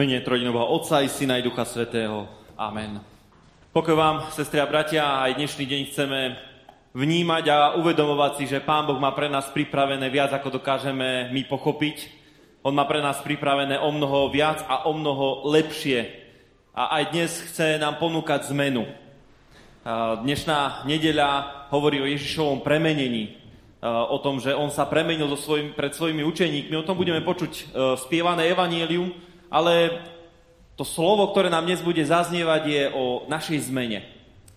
mene Trojdinového Otca i Syna i Ducha Svetého. Amen. Pokoj vám, sestri a bratia, aj dnešný deň chceme vnímať a uvedomovať si, že Pán Boh má pre nás pripravené viac, ako dokážeme my pochopiť. On má pre nás pripravené o mnoho viac a o mnoho lepšie. A aj dnes chce nám ponúkať zmenu. Dnešná nedeľa hovorí o Ježišovom premenení, o tom, že on sa premenil so svojim, pred svojimi učeníkmi. O tom budeme počuť v spievané evanielium, ale to slovo, ktoré nám dnes bude zaznievať, je o našej zmene.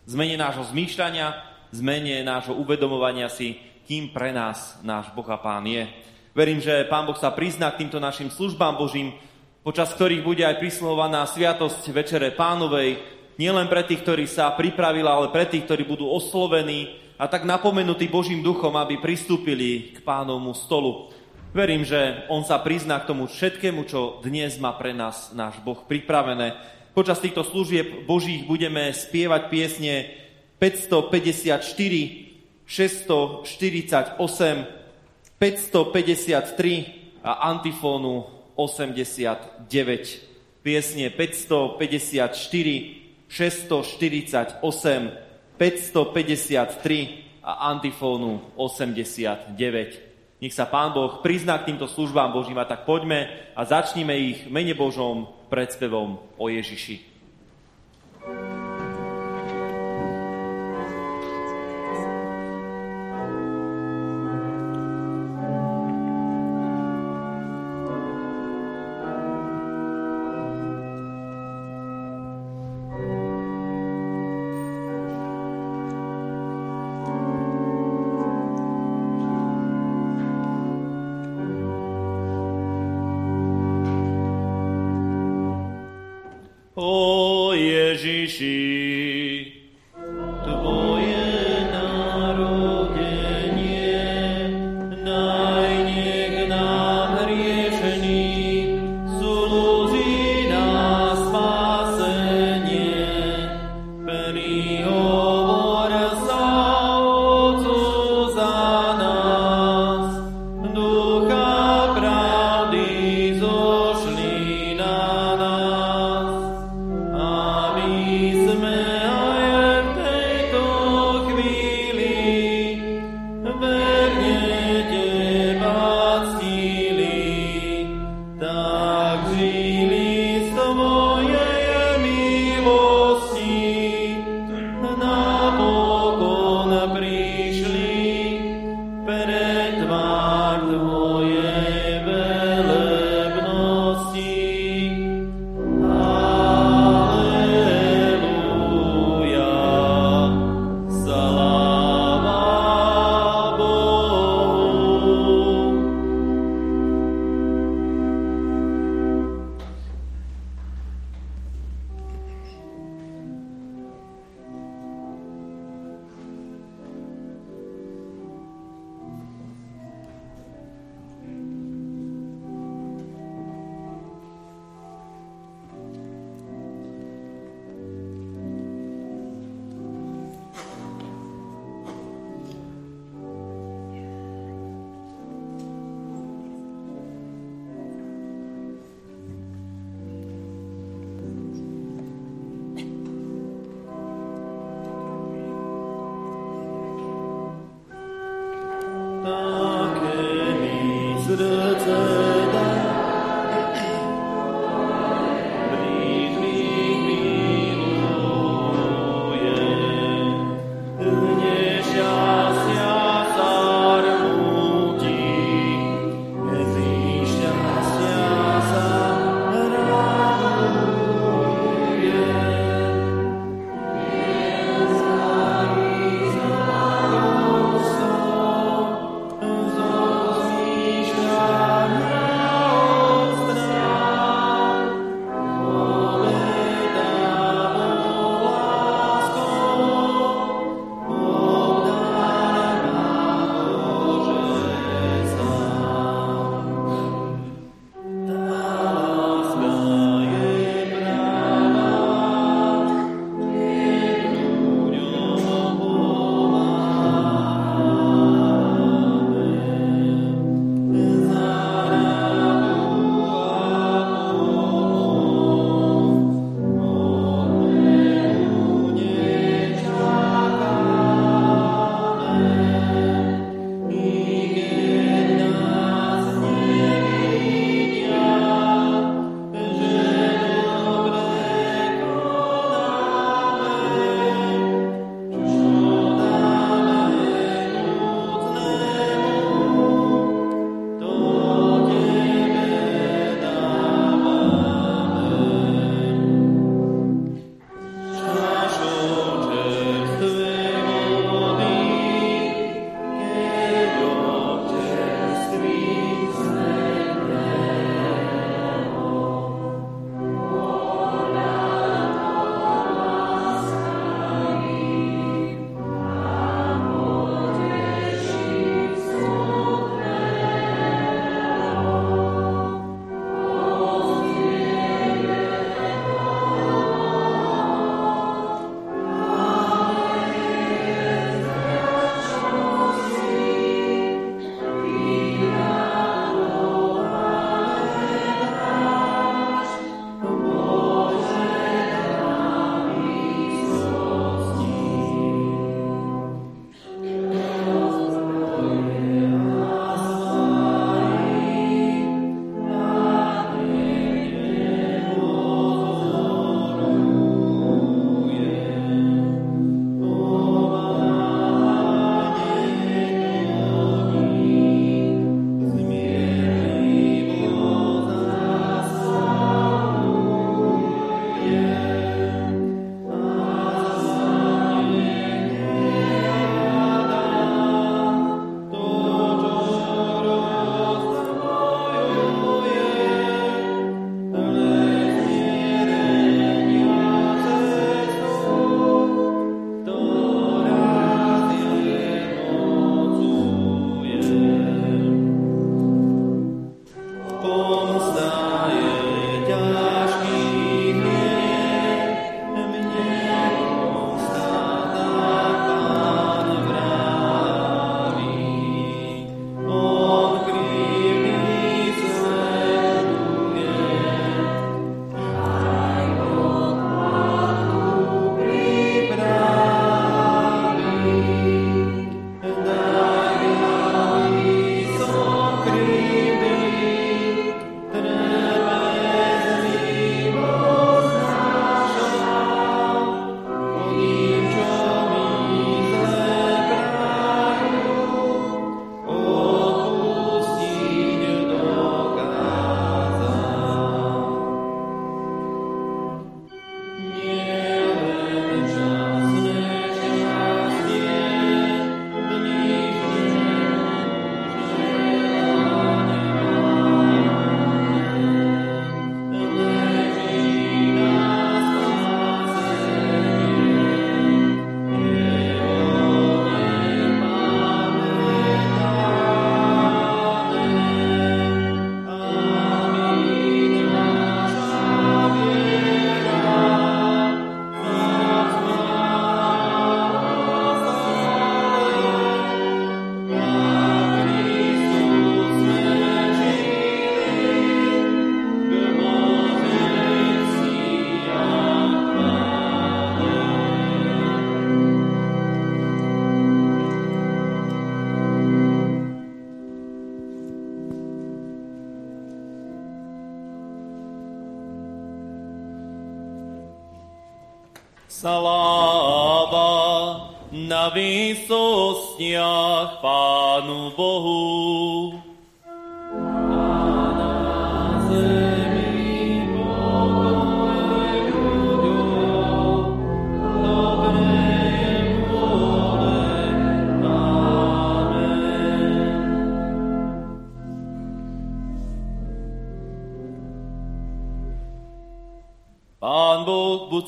Zmene nášho zmýšľania, zmene nášho uvedomovania si, kým pre nás náš Boh a Pán je. Verím, že Pán Boh sa prizná k týmto našim službám Božím, počas ktorých bude aj prisluhovaná sviatosť Večere Pánovej, nielen pre tých, ktorí sa pripravila, ale pre tých, ktorí budú oslovení a tak napomenutí Božím duchom, aby pristúpili k pánovmu stolu. Verím, že on sa prizná k tomu všetkému, čo dnes má pre nás náš Boh pripravené. Počas týchto služieb Božích budeme spievať piesne 554, 648, 553 a antifónu 89. Piesne 554, 648, 553 a antifónu 89. Nech sa Pán Boh prizná k týmto službám Božím a tak poďme a začníme ich mene Božom predspevom o Ježiši. Amen.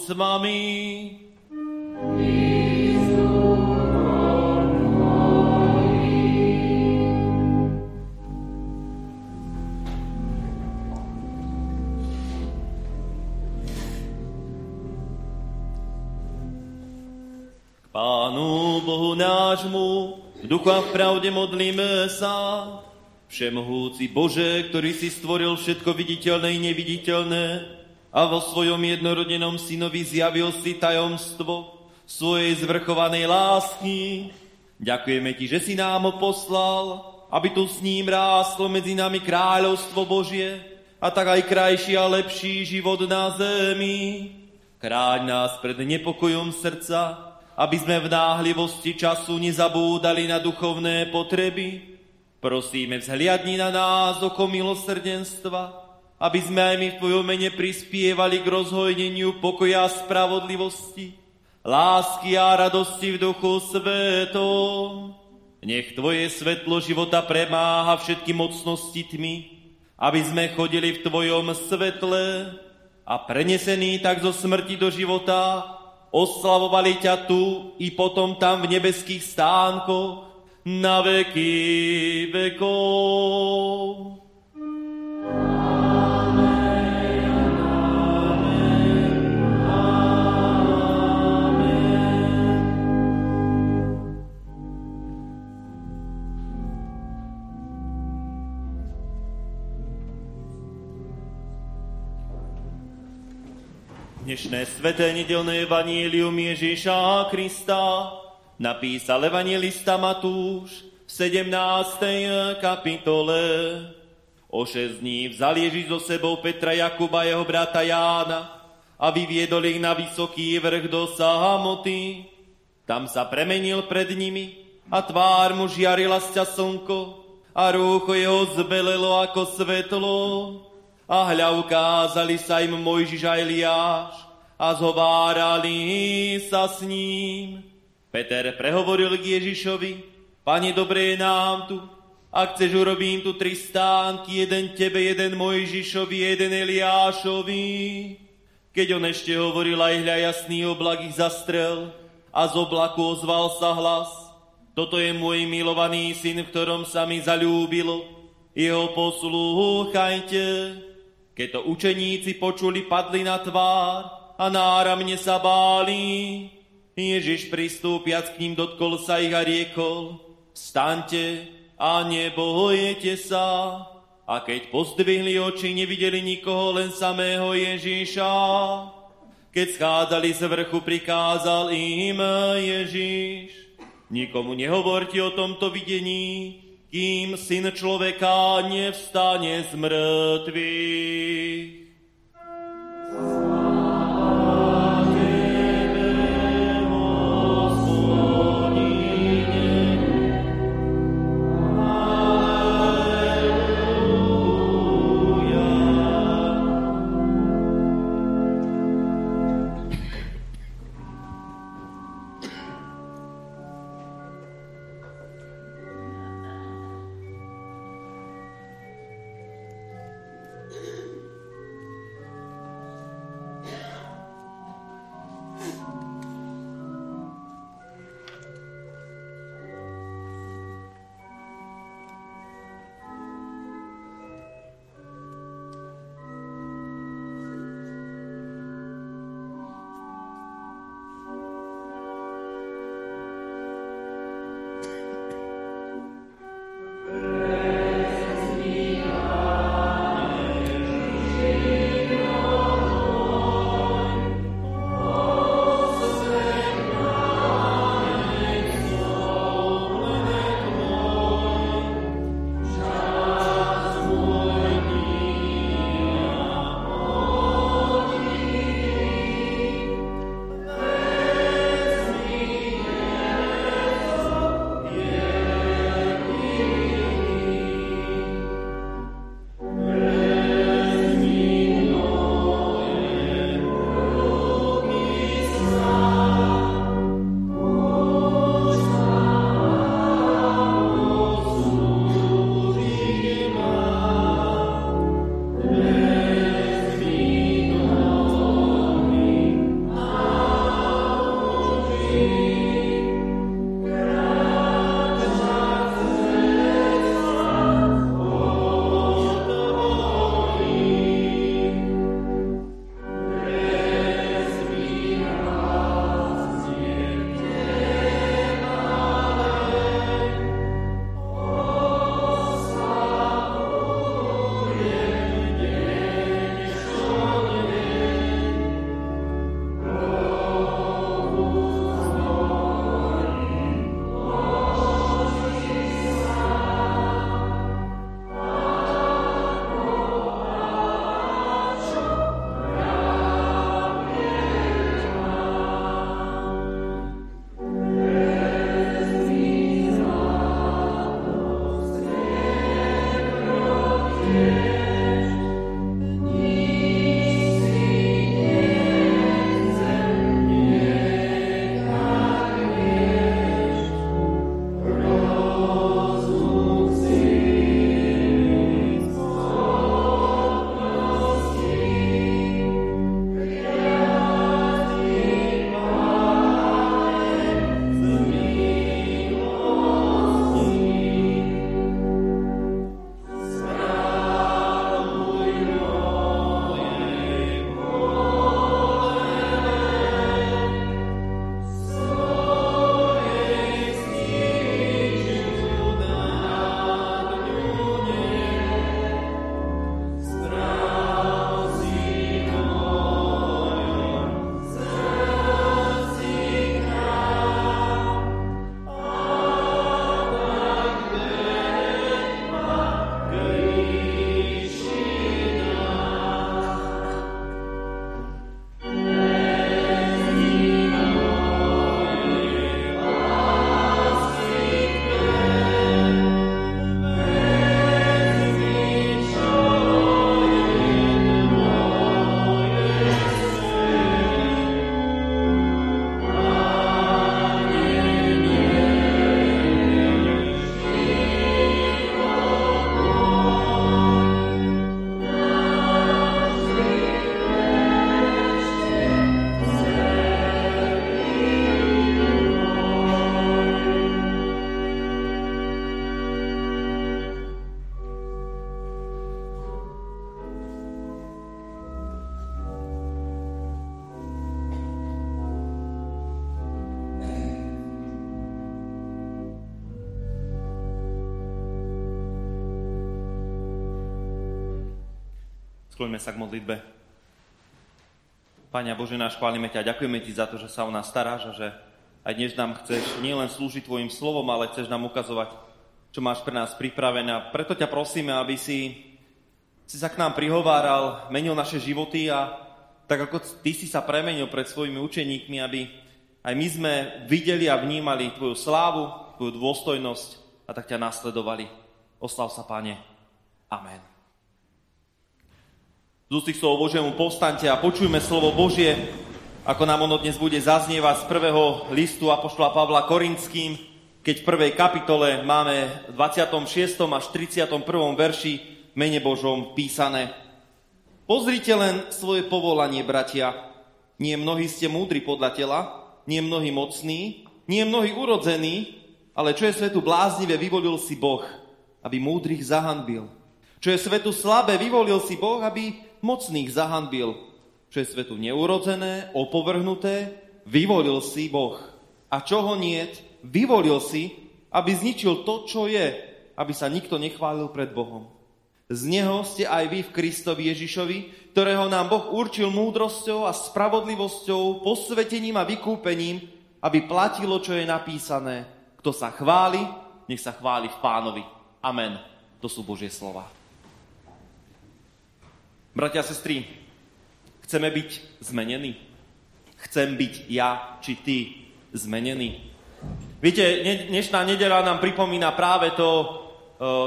S vami. Pánu Bohu nášmu, v duchu a v pravde modlíme sa. Všemohúci Bože, ktorý si stvoril všetko viditeľné i neviditeľné a vo svojom jednorodenom synovi zjavil si tajomstvo svojej zvrchovanej lásky. Ďakujeme Ti, že si nám ho poslal, aby tu s ním rástlo medzi nami kráľovstvo Božie a tak aj krajší a lepší život na zemi. Kráľ nás pred nepokojom srdca, aby sme v náhlivosti času nezabúdali na duchovné potreby. Prosíme, vzhliadni na nás oko milosrdenstva, aby sme aj my v Tvojom mene prispievali k rozhojneniu pokoja a spravodlivosti, lásky a radosti v duchu svetom. Nech Tvoje svetlo života premáha všetky mocnosti tmy, aby sme chodili v Tvojom svetle a prenesení tak zo smrti do života oslavovali ťa tu i potom tam v nebeských stánkoch na veky vekov. Dnešné sveté nedelné evanílium Ježíša Krista napísal evangelista Matúš v 17. kapitole. O šesť dní vzal Ježíš so sebou Petra, Jakuba, jeho brata Jána a vyviedol ich na vysoký vrch do samoty. Tam sa premenil pred nimi a tvár mu žiarila sťa slnko a rúcho jeho zbelelo ako svetlo. A hľa ukázali sa im Mojžiš a Eliáš a zhovárali sa s ním. Peter prehovoril k Ježišovi, Pane, dobre je nám tu, ak chceš, urobím tu tri stánky, jeden tebe, jeden Mojžišovi, jeden Eliášovi. Keď on ešte hovoril, aj hľa jasný oblak ich zastrel a z oblaku ozval sa hlas. Toto je môj milovaný syn, v ktorom sa mi zalúbilo. Jeho poslúchajte. Keď to učeníci počuli, padli na tvár a náramne sa báli. Ježiš pristúpiac k ním dotkol sa ich a riekol, vstaňte a nebojete sa. A keď pozdvihli oči, nevideli nikoho, len samého Ježiša. Keď schádzali z vrchu, prikázal im Ježiš. Nikomu nehovorte o tomto videní, kým syn človeka nevstane z mŕtvych. Skloňme sa k modlitbe. Pane Bože náš, chválime ťa ďakujeme Ti za to, že sa o nás staráš a že aj dnes nám chceš nielen slúžiť Tvojim slovom, ale chceš nám ukazovať, čo máš pre nás pripravené. A preto ťa prosíme, aby si, si sa k nám prihováral, menil naše životy a tak ako Ty si sa premenil pred svojimi učeníkmi, aby aj my sme videli a vnímali Tvoju slávu, Tvoju dôstojnosť a tak ťa nasledovali. Oslav sa, Pane. Amen. Z ústých slov Božiemu povstante a počujme slovo Božie, ako nám ono dnes bude zaznievať z prvého listu Apoštola Pavla Korinským, keď v prvej kapitole máme v 26. až 31. verši mene Božom písané. Pozrite len svoje povolanie, bratia. Nie mnohí ste múdri podľa tela, nie mnohí mocní, nie mnohí urodzení, ale čo je svetu bláznivé, vyvolil si Boh, aby múdrych zahanbil. Čo je svetu slabé, vyvolil si Boh, aby mocných zahanbil, čo svetu neurodzené, opovrhnuté, vyvolil si Boh. A čo ho niet, vyvolil si, aby zničil to, čo je, aby sa nikto nechválil pred Bohom. Z Neho ste aj vy v Kristovi Ježišovi, ktorého nám Boh určil múdrosťou a spravodlivosťou, posvetením a vykúpením, aby platilo, čo je napísané. Kto sa chváli, nech sa chváli v pánovi. Amen. To sú Božie slova. Bratia a sestry, chceme byť zmenení? Chcem byť ja či ty zmenený? Viete, dnešná nedela nám pripomína práve to e,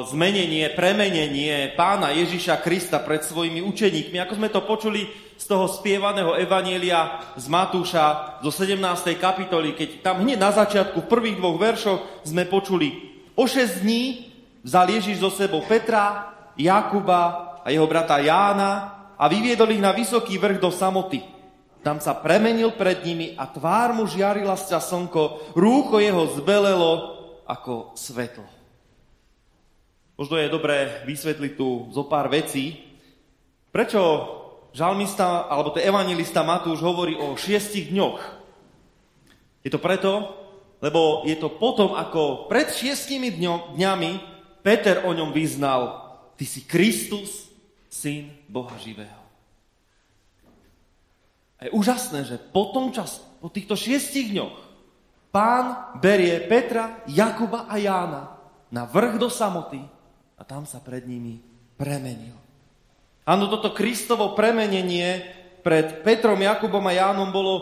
zmenenie, premenenie pána Ježiša Krista pred svojimi učeníkmi. Ako sme to počuli z toho spievaného evanielia z Matúša zo 17. kapitoly, keď tam hneď na začiatku, v prvých dvoch veršoch sme počuli o 6 dní vzal Ježiš zo sebou Petra, Jakuba a jeho brata Jána a vyviedol ich na vysoký vrch do samoty. Tam sa premenil pred nimi a tvár mu žiarila sťa slnko, rúcho jeho zbelelo ako svetlo. Možno je dobré vysvetliť tu zo pár vecí. Prečo žalmista, alebo to evangelista Matúš hovorí o šiestich dňoch? Je to preto, lebo je to potom, ako pred šiestimi dňami Peter o ňom vyznal, ty si Kristus, syn Boha živého. A je úžasné, že po tom čas, po týchto šiestich dňoch, pán berie Petra, Jakuba a Jána na vrch do samoty a tam sa pred nimi premenil. Áno, toto Kristovo premenenie pred Petrom, Jakubom a Jánom bolo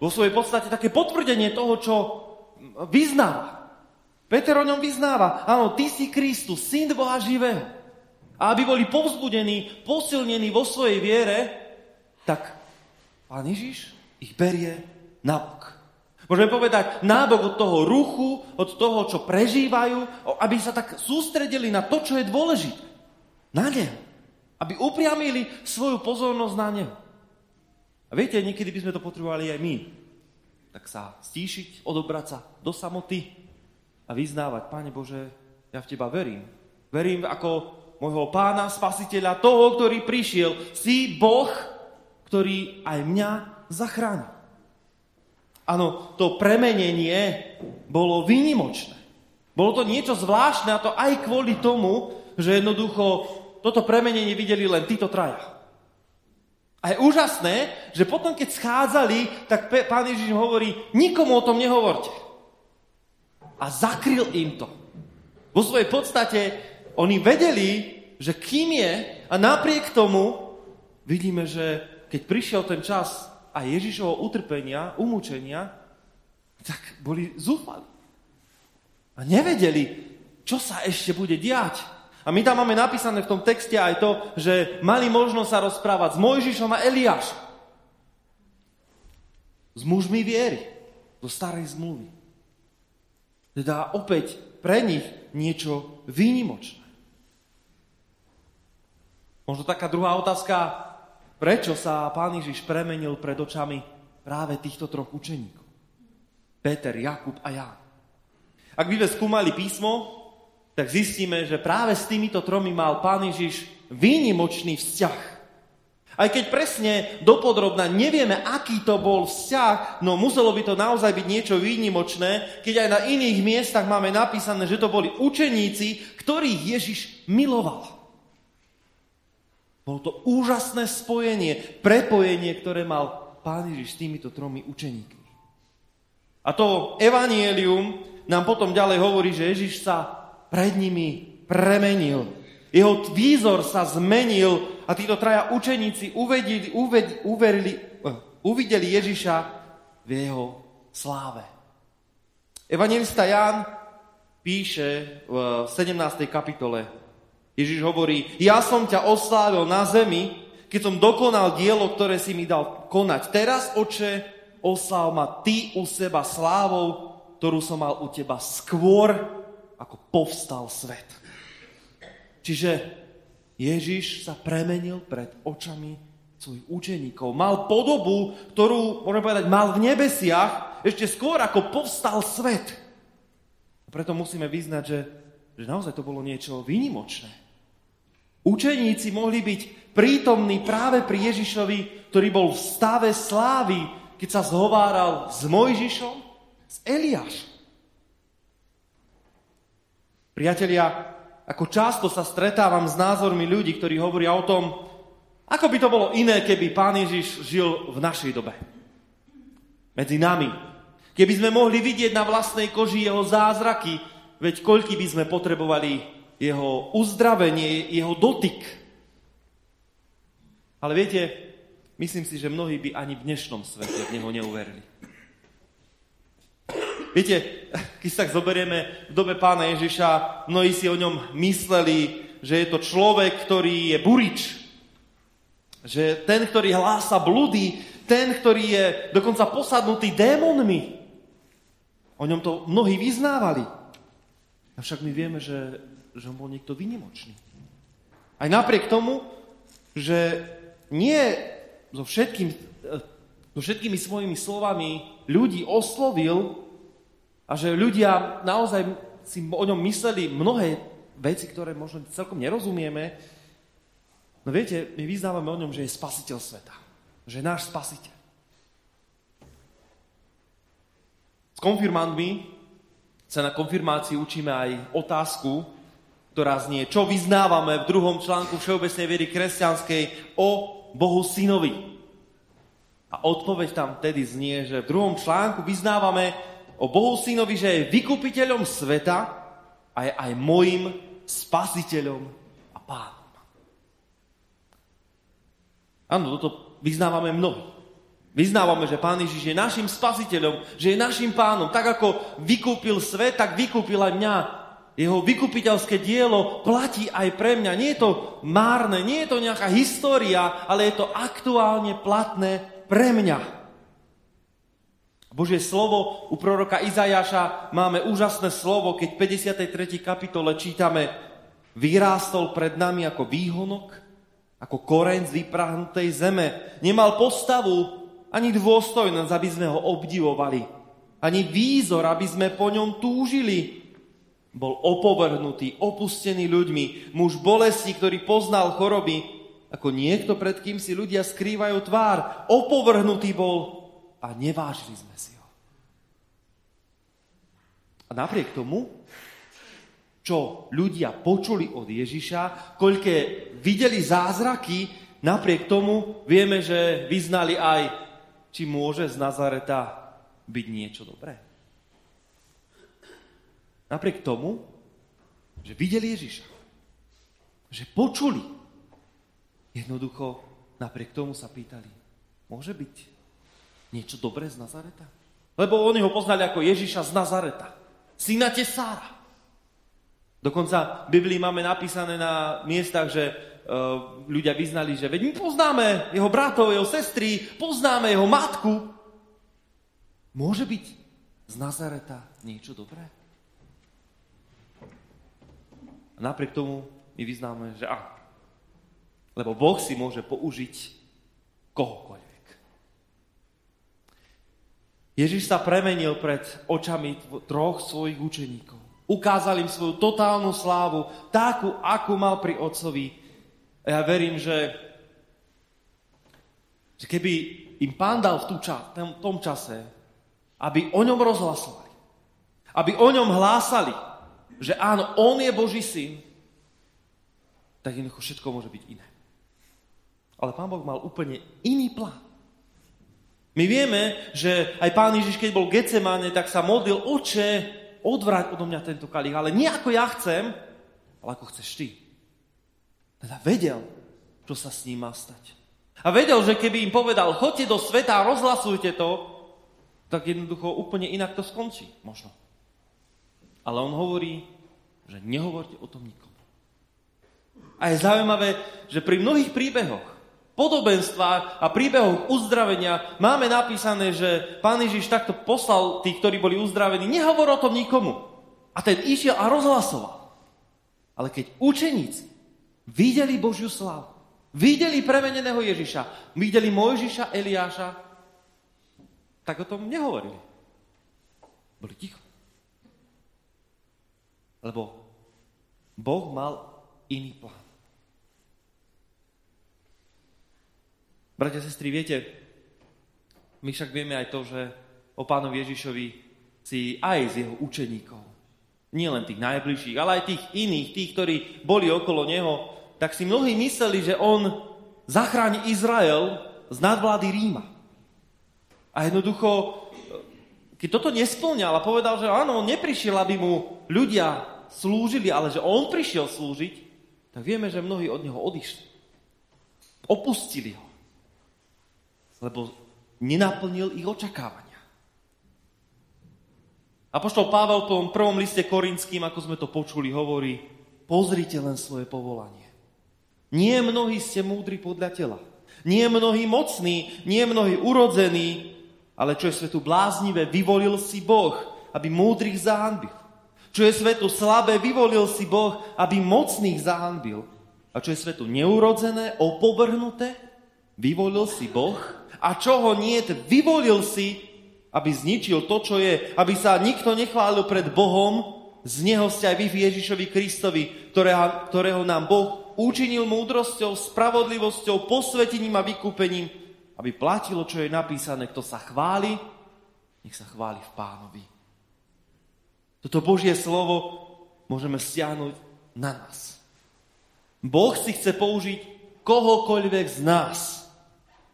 vo svojej podstate také potvrdenie toho, čo vyznáva. Peter o ňom vyznáva. Áno, ty si Kristus, syn Boha živého a aby boli povzbudení, posilnení vo svojej viere, tak Pán Ježiš ich berie nabok. Môžeme povedať nábok od toho ruchu, od toho, čo prežívajú, aby sa tak sústredili na to, čo je dôležité. Na Neho. Aby upriamili svoju pozornosť na Neho. A viete, niekedy by sme to potrebovali aj my. Tak sa stíšiť, odobrať sa do samoty a vyznávať, Pane Bože, ja v Teba verím. Verím ako môjho pána, spasiteľa, toho, ktorý prišiel. Si Boh, ktorý aj mňa zachráni. Áno, to premenenie bolo výnimočné. Bolo to niečo zvláštne a to aj kvôli tomu, že jednoducho toto premenenie videli len títo traja. A je úžasné, že potom, keď schádzali, tak pán Ježiš hovorí, nikomu o tom nehovorte. A zakryl im to. Vo svojej podstate oni vedeli, že kým je a napriek tomu vidíme, že keď prišiel ten čas a Ježišovho utrpenia, umúčenia, tak boli zúfali. A nevedeli, čo sa ešte bude diať. A my tam máme napísané v tom texte aj to, že mali možnosť sa rozprávať s Mojžišom a Eliášom. S mužmi viery, zo starej zmluvy. Teda opäť pre nich niečo výnimočné. Možno taká druhá otázka, prečo sa pán Ježiš premenil pred očami práve týchto troch učeníkov? Peter, Jakub a Ján. Ak by sme skúmali písmo, tak zistíme, že práve s týmito tromi mal pán Ježiš výnimočný vzťah. Aj keď presne dopodrobna nevieme, aký to bol vzťah, no muselo by to naozaj byť niečo výnimočné, keď aj na iných miestach máme napísané, že to boli učeníci, ktorých Ježiš miloval. Bolo to úžasné spojenie, prepojenie, ktoré mal Pán Ježiš s týmito tromi učeníkmi. A to evanielium nám potom ďalej hovorí, že Ježiš sa pred nimi premenil. Jeho výzor sa zmenil a títo traja učeníci uvedili, uved, uverili, uh, uvideli Ježiša v jeho sláve. Evangelista Ján píše v 17. kapitole. Ježiš hovorí, ja som ťa oslávil na zemi, keď som dokonal dielo, ktoré si mi dal konať. Teraz, oče, osláv ma ty u seba slávou, ktorú som mal u teba skôr, ako povstal svet. Čiže Ježiš sa premenil pred očami svojich učeníkov. Mal podobu, ktorú, môžeme povedať, mal v nebesiach ešte skôr, ako povstal svet. A preto musíme vyznať, že, že naozaj to bolo niečo výnimočné. Učeníci mohli byť prítomní práve pri Ježišovi, ktorý bol v stave slávy, keď sa zhováral s Mojžišom, s Eliášom. Priatelia, ako často sa stretávam s názormi ľudí, ktorí hovoria o tom, ako by to bolo iné, keby Pán Ježiš žil v našej dobe. Medzi nami. Keby sme mohli vidieť na vlastnej koži jeho zázraky, veď koľky by sme potrebovali jeho uzdravenie, jeho dotyk. Ale viete, myslím si, že mnohí by ani v dnešnom svete v neho neuverili. Viete, keď sa tak zoberieme v dobe pána Ježiša, mnohí si o ňom mysleli, že je to človek, ktorý je burič. Že ten, ktorý hlása blúdy, ten, ktorý je dokonca posadnutý démonmi. O ňom to mnohí vyznávali. Avšak my vieme, že že on bol niekto vynimočný. Aj napriek tomu, že nie so, všetkým, so všetkými svojimi slovami ľudí oslovil a že ľudia naozaj si o ňom mysleli mnohé veci, ktoré možno celkom nerozumieme, no viete, my vyznávame o ňom, že je spasiteľ sveta. Že je náš spasiteľ. S konfirmantmi sa na konfirmácii učíme aj otázku, ktorá znie, čo vyznávame v druhom článku Všeobecnej viery kresťanskej o Bohu synovi. A odpoveď tam tedy znie, že v druhom článku vyznávame o Bohu synovi, že je vykupiteľom sveta a je aj mojim spasiteľom a pánom. Áno, toto vyznávame mnohí. Vyznávame, že Pán Ježiš je našim spasiteľom, že je našim pánom. Tak ako vykúpil svet, tak vykúpil aj mňa jeho vykupiteľské dielo platí aj pre mňa. Nie je to márne, nie je to nejaká história, ale je to aktuálne platné pre mňa. Božie slovo u proroka Izajaša máme úžasné slovo, keď v 53. kapitole čítame vyrástol pred nami ako výhonok, ako koreň z vyprahnutej zeme. Nemal postavu ani dôstojnosť, aby sme ho obdivovali. Ani výzor, aby sme po ňom túžili bol opovrhnutý, opustený ľuďmi, muž bolesti, ktorý poznal choroby, ako niekto, pred kým si ľudia skrývajú tvár. Opovrhnutý bol a nevážili sme si ho. A napriek tomu, čo ľudia počuli od Ježiša, koľké videli zázraky, napriek tomu vieme, že vyznali aj, či môže z Nazareta byť niečo dobré. Napriek tomu, že videli Ježiša, že počuli, jednoducho napriek tomu sa pýtali, môže byť niečo dobré z Nazareta? Lebo oni ho poznali ako Ježiša z Nazareta, syna Tesára. Dokonca v Biblii máme napísané na miestach, že ľudia vyznali, že veď my poznáme jeho bratov, jeho sestry, poznáme jeho matku. Môže byť z Nazareta niečo dobré? napriek tomu my vyznáme, že áno. Lebo Boh si môže použiť kohokoľvek. Ježiš sa premenil pred očami troch svojich učeníkov. Ukázal im svoju totálnu slávu, takú, akú mal pri otcovi. A ja verím, že, že keby im pán dal v tú ča, v tom čase, aby o ňom rozhlasovali, aby o ňom hlásali, že áno, on je Boží syn, tak jednoducho všetko môže byť iné. Ale pán Boh mal úplne iný plán. My vieme, že aj pán Ježiš, keď bol v Gecemane, tak sa modlil, oče, odvrať odo mňa tento kalich, ale nie ako ja chcem, ale ako chceš ty. Teda vedel, čo sa s ním má stať. A vedel, že keby im povedal, choďte do sveta a rozhlasujte to, tak jednoducho úplne inak to skončí. Možno. Ale on hovorí, že nehovorte o tom nikomu. A je zaujímavé, že pri mnohých príbehoch, podobenstvách a príbehoch uzdravenia máme napísané, že pán Ježiš takto poslal tých, ktorí boli uzdravení, nehovor o tom nikomu. A ten išiel a rozhlasoval. Ale keď učeníci videli Božiu slávu, Videli premeneného Ježiša, videli Mojžiša, Eliáša, tak o tom nehovorili. Boli ticho. Lebo Boh mal iný plán. Bratia sestry, viete, my však vieme aj to, že o pánovi Ježišovi si aj z jeho učeníkov, nie len tých najbližších, ale aj tých iných, tých, ktorí boli okolo neho, tak si mnohí mysleli, že on zachráni Izrael z nadvlády Ríma. A jednoducho, keď toto nesplňal a povedal, že áno, on neprišiel, aby mu ľudia slúžili, ale že on prišiel slúžiť, tak vieme, že mnohí od neho odišli. Opustili ho. Lebo nenaplnil ich očakávania. Apoštol Pavel v tom prvom liste korinským, ako sme to počuli, hovorí, pozrite len svoje povolanie. Nie mnohí ste múdri podľa tela. Nie mnohí mocní, nie mnohí urodzení, ale čo je svetu bláznivé, vyvolil si Boh, aby múdrych zahanbil. Čo je svetu slabé, vyvolil si Boh, aby mocných zahanbil. A čo je svetu neurodzené, opovrhnuté, vyvolil si Boh. A čo ho nie, vyvolil si, aby zničil to, čo je, aby sa nikto nechválil pred Bohom, z Neho ste aj vy v Ježišovi Kristovi, ktorého, ktorého nám Boh učinil múdrosťou, spravodlivosťou, posvetením a vykúpením, aby platilo, čo je napísané. Kto sa chváli, nech sa chváli v pánovi. Toto Božie slovo môžeme stiahnuť na nás. Boh si chce použiť kohokoľvek z nás,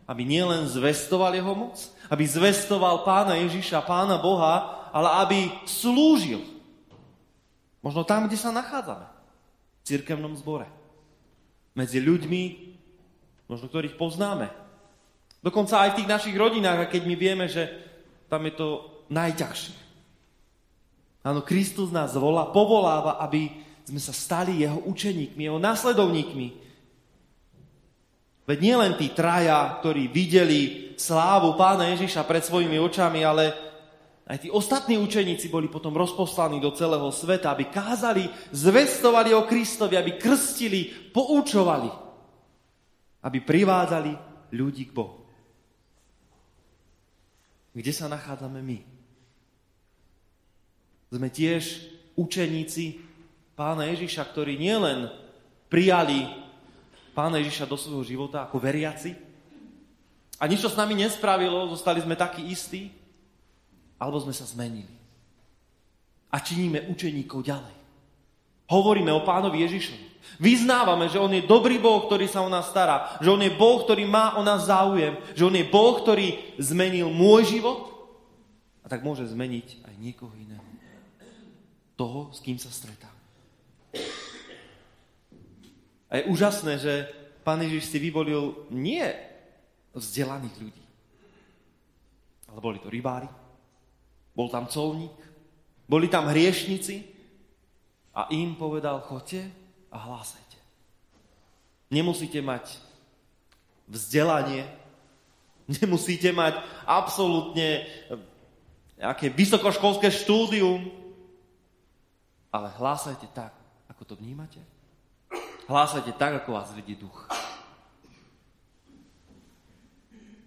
aby nielen zvestoval jeho moc, aby zvestoval pána Ježiša, pána Boha, ale aby slúžil. Možno tam, kde sa nachádzame. V cirkevnom zbore medzi ľuďmi, možno ktorých poznáme. Dokonca aj v tých našich rodinách, a keď my vieme, že tam je to najťažšie. Áno, Kristus nás volá, povoláva, aby sme sa stali jeho učeníkmi, jeho následovníkmi. Veď nie len tí traja, ktorí videli slávu pána Ježiša pred svojimi očami, ale aj tí ostatní učeníci boli potom rozposlaní do celého sveta, aby kázali, zvestovali o Kristovi, aby krstili, poučovali, aby privádzali ľudí k Bohu. Kde sa nachádzame my? Sme tiež učeníci pána Ježiša, ktorí nielen prijali pána Ježiša do svojho života ako veriaci a nič s nami nespravilo, zostali sme takí istí, alebo sme sa zmenili. A činíme učeníkov ďalej. Hovoríme o pánovi Ježišovi. Vyznávame, že on je dobrý Boh, ktorý sa o nás stará. Že on je Boh, ktorý má o nás záujem. Že on je Boh, ktorý zmenil môj život. A tak môže zmeniť aj niekoho iného. Toho, s kým sa stretá. A je úžasné, že pán Ježiš si vyvolil nie vzdelaných ľudí. Ale boli to rybári, bol tam colník, boli tam hriešnici a im povedal, choďte a hlásajte. Nemusíte mať vzdelanie, nemusíte mať absolútne nejaké vysokoškolské štúdium, ale hlásajte tak, ako to vnímate. Hlásajte tak, ako vás vedie duch.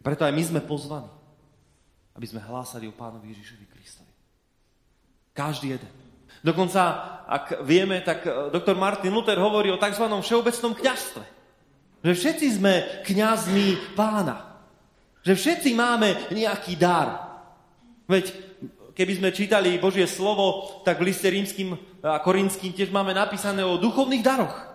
Preto aj my sme pozvaní aby sme hlásali o pánovi Ježišovi Kristovi. Každý jeden. Dokonca, ak vieme, tak eh, doktor Martin Luther hovorí o tzv. všeobecnom kňazstve. Že všetci sme kňazmi pána. Že všetci máme nejaký dar. Veď keby sme čítali Božie slovo, tak v liste rímským a korinským tiež máme napísané o duchovných daroch.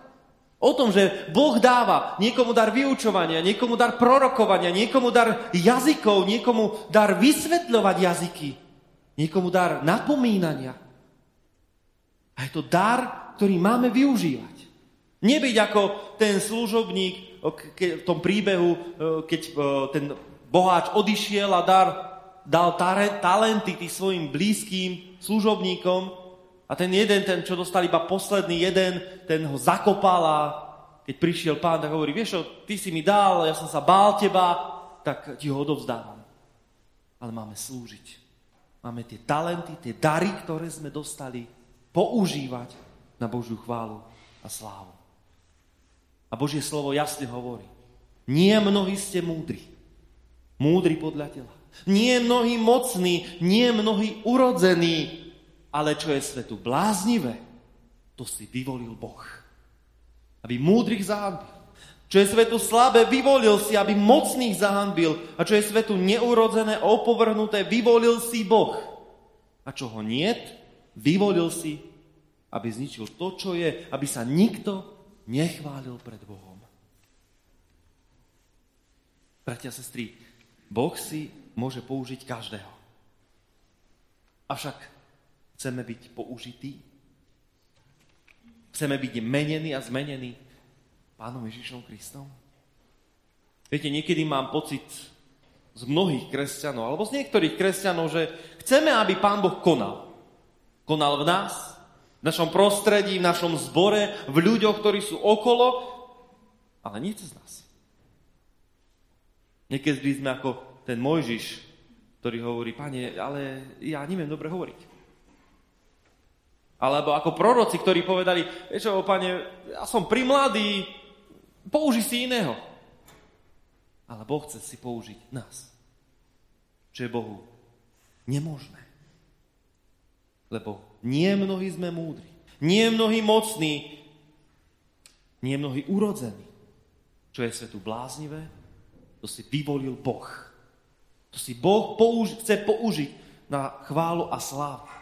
O tom, že Boh dáva niekomu dar vyučovania, niekomu dar prorokovania, niekomu dar jazykov, niekomu dar vysvetľovať jazyky, niekomu dar napomínania. A je to dar, ktorý máme využívať. Nebyť ako ten služobník v tom príbehu, e, keď e, ten boháč odišiel a dar, dal talenty tým svojim blízkym služobníkom a ten jeden, ten, čo dostal iba posledný jeden, ten ho zakopal a keď prišiel pán, tak hovorí, vieš čo, ty si mi dal, ja som sa bál teba, tak ti ho odovzdávam. Ale máme slúžiť. Máme tie talenty, tie dary, ktoré sme dostali, používať na Božiu chválu a slávu. A Božie slovo jasne hovorí. Nie mnohí ste múdri. Múdri podľa tela. Nie mnohí mocní, nie mnohí urodzení, ale čo je svetu bláznivé, to si vyvolil Boh. Aby múdrych zahambil. Čo je svetu slabé, vyvolil si, aby mocných zahambil. A čo je svetu neurodzené, opovrhnuté, vyvolil si Boh. A čo ho niet, vyvolil si, aby zničil to, čo je, aby sa nikto nechválil pred Bohom. Bratia, sestry, Boh si môže použiť každého. Avšak Chceme byť použití? Chceme byť menení a zmenení Pánom Ježišom Kristom? Viete, niekedy mám pocit z mnohých kresťanov, alebo z niektorých kresťanov, že chceme, aby Pán Boh konal. Konal v nás, v našom prostredí, v našom zbore, v ľuďoch, ktorí sú okolo, ale nie cez nás. Niekedy sme ako ten Mojžiš, ktorý hovorí, pane, ale ja neviem dobre hovoriť. Alebo ako proroci, ktorí povedali, vieš čo, pane, ja som primladý, použi si iného. Ale Boh chce si použiť nás. Čo je Bohu nemožné. Lebo nie mnohí sme múdri, nie mnohí mocní, nie mnohí urodzení. Čo je svetu bláznivé, to si vyvolil Boh. To si Boh použi- chce použiť na chválu a slávu.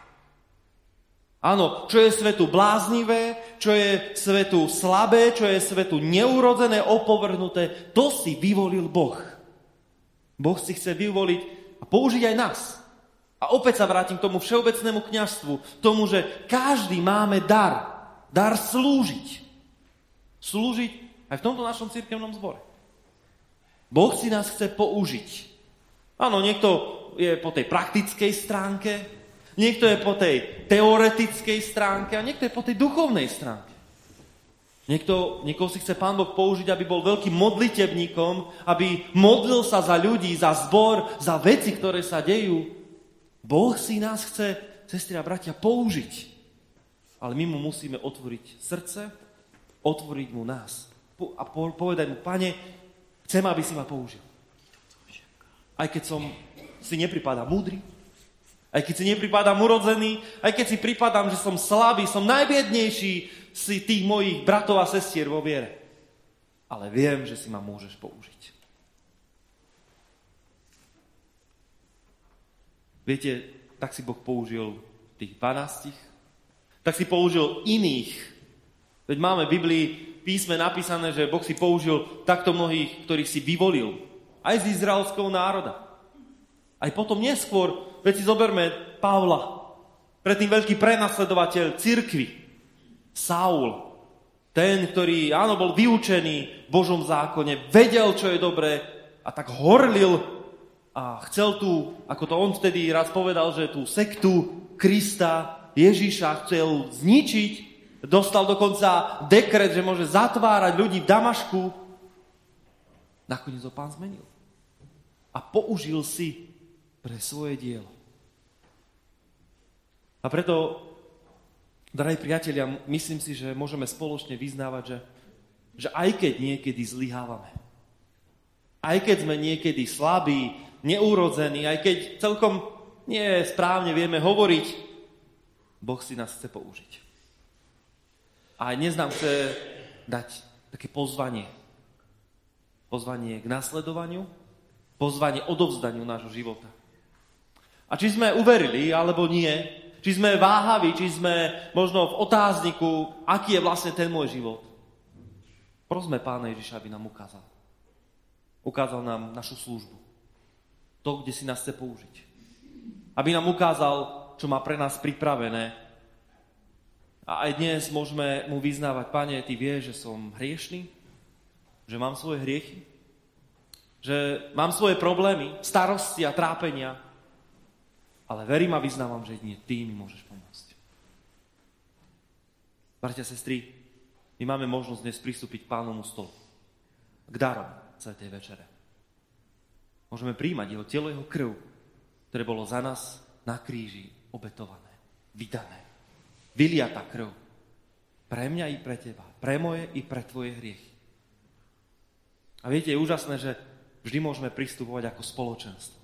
Áno, čo je svetu bláznivé, čo je svetu slabé, čo je svetu neurodzené, opovrhnuté, to si vyvolil Boh. Boh si chce vyvoliť a použiť aj nás. A opäť sa vrátim k tomu všeobecnému kňažstvu, tomu, že každý máme dar. Dar slúžiť. Slúžiť aj v tomto našom cirkevnom zbore. Boh si nás chce použiť. Áno, niekto je po tej praktickej stránke, Niekto je po tej teoretickej stránke a niekto je po tej duchovnej stránke. Niekto, niekoho si chce Pán Boh použiť, aby bol veľkým modlitebníkom, aby modlil sa za ľudí, za zbor, za veci, ktoré sa dejú. Boh si nás chce, sestri a bratia, použiť. Ale my mu musíme otvoriť srdce, otvoriť mu nás. A povedať mu, pane, chcem, aby si ma použil. Aj keď som si nepripadá múdry, aj keď si nepripadám urodzený, aj keď si pripadám, že som slabý, som najbiednejší si tých mojich bratov a sestier vo viere. Ale viem, že si ma môžeš použiť. Viete, tak si Boh použil tých 12, tak si použil iných. Veď máme v Biblii písme napísané, že Boh si použil takto mnohých, ktorých si vyvolil. Aj z izraelského národa. Aj potom neskôr Veď si zoberme Pavla, predtým veľký prenasledovateľ cirkvy, Saul, ten, ktorý, áno, bol vyučený v Božom zákone, vedel, čo je dobré a tak horlil a chcel tu, ako to on vtedy raz povedal, že tú sektu Krista, Ježíša chcel zničiť, dostal dokonca dekret, že môže zatvárať ľudí v Damašku. Nakoniec ho pán zmenil. A použil si pre svoje dielo. A preto, drahí priatelia, myslím si, že môžeme spoločne vyznávať, že, že aj keď niekedy zlyhávame, aj keď sme niekedy slabí, neúrodzení, aj keď celkom nie správne vieme hovoriť, Boh si nás chce použiť. A dnes nám chce dať také pozvanie. Pozvanie k nasledovaniu, pozvanie odovzdaniu nášho života. A či sme uverili, alebo nie, či sme váhaví, či sme možno v otázniku, aký je vlastne ten môj život. Prosme Pána Ježiša, aby nám ukázal. Ukázal nám našu službu. To, kde si nás chce použiť. Aby nám ukázal, čo má pre nás pripravené. A aj dnes môžeme mu vyznávať, Pane, Ty vieš, že som hriešný, že mám svoje hriechy, že mám svoje problémy, starosti a trápenia, ale verím a vyznávam, že nie Ty mi môžeš pomôcť. Bratia, sestry, my máme možnosť dnes pristúpiť k pánomu stolu. K darom tej večere. Môžeme príjmať jeho telo, jeho krv, ktoré bolo za nás na kríži obetované, vydané. Vyliata krv. Pre mňa i pre teba. Pre moje i pre tvoje hriechy. A viete, je úžasné, že vždy môžeme pristupovať ako spoločenstvo.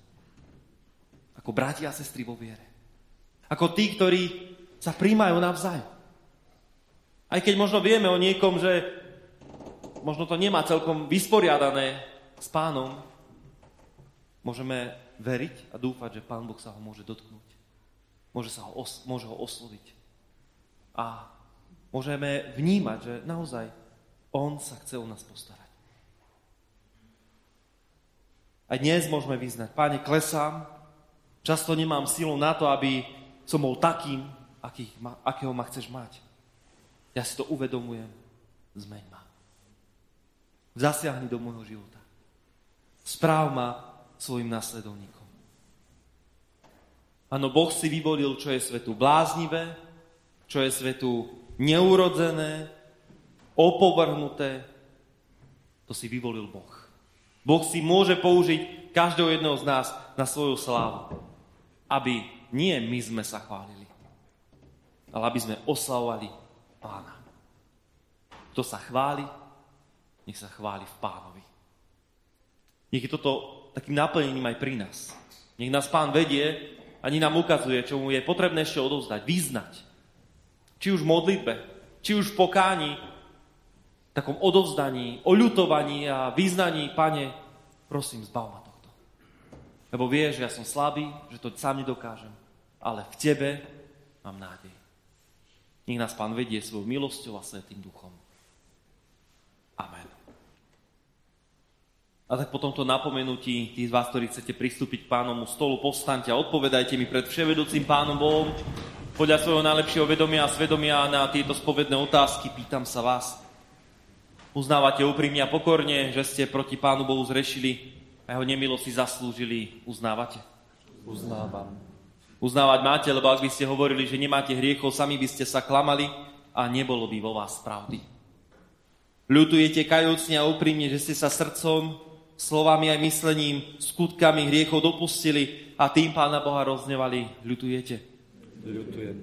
Ako bratia a sestry vo viere. Ako tí, ktorí sa príjmajú navzájom. Aj keď možno vieme o niekom, že možno to nemá celkom vysporiadané s pánom, môžeme veriť a dúfať, že pán Boh sa ho môže dotknúť. Môže, sa ho, os- môže ho osloviť. A môžeme vnímať, že naozaj on sa chce o nás postarať. A dnes môžeme vyznať, páne, klesám, často nemám silu na to, aby som bol takým, aký, akého ma chceš mať. Ja si to uvedomujem. Zmeň ma. Zasiahni do môjho života. Správ ma svojim nasledovníkom. Áno, Boh si vyvolil, čo je svetu bláznivé, čo je svetu neurodzené, opovrhnuté. To si vyvolil Boh. Boh si môže použiť každého jedného z nás na svoju slávu. Aby nie my sme sa chválili, ale aby sme oslavovali pána. Kto sa chváli, nech sa chváli v pánovi. Nech je toto takým naplnením aj pri nás. Nech nás pán vedie, ani nám ukazuje, čo mu je potrebné ešte odovzdať, vyznať. Či už v modlitbe, či už v pokání, takom odovzdaní, oľutovaní a vyznaní, pane, prosím, zbav ma. Lebo vieš, že ja som slabý, že to sám nedokážem, ale v tebe mám nádej. Nech nás Pán vedie svojou milosťou a svetým duchom. Amen. A tak po tomto napomenutí, tí z vás, ktorí chcete pristúpiť k pánomu stolu, povstaňte a odpovedajte mi pred vševedúcim pánom Bohom podľa svojho najlepšieho vedomia a svedomia na tieto spovedné otázky. Pýtam sa vás. Uznávate úprimne a pokorne, že ste proti pánu Bohu zrešili a jeho nemilosti zaslúžili? Uznávate? Uznávam. Uznávať máte, lebo ak by ste hovorili, že nemáte hriechov, sami by ste sa klamali a nebolo by vo vás pravdy. Ľutujete kajúcne a úprimne, že ste sa srdcom, slovami aj myslením, skutkami hriechov dopustili a tým Pána Boha roznevali. Ľutujete? Ľutujem.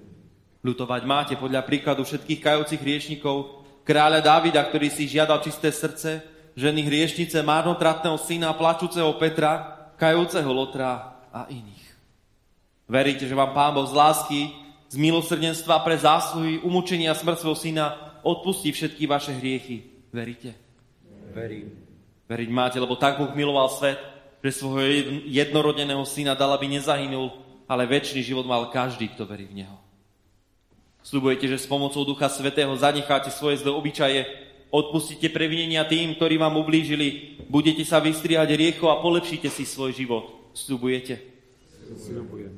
Ľutovať máte podľa príkladu všetkých kajúcich hriešnikov, kráľa Davida, ktorý si žiadal čisté srdce, ženy hriešnice, márnotratného syna, plačúceho Petra, kajúceho Lotra a iných. Veríte, že vám Pán Boh z lásky, z milosrdenstva pre zásluhy, umúčenia smrť svojho syna odpustí všetky vaše hriechy. Veríte? Verím. Veriť máte, lebo tak Boh miloval svet, že svojho jednorodeného syna dal, aby nezahynul, ale väčší život mal každý, kto verí v Neho. Sľubujete, že s pomocou Ducha Svetého zanecháte svoje zlé obyčaje, odpustíte previnenia tým, ktorí vám ublížili, budete sa vystriať riecho a polepšíte si svoj život. Sľubujete? Sľubujem.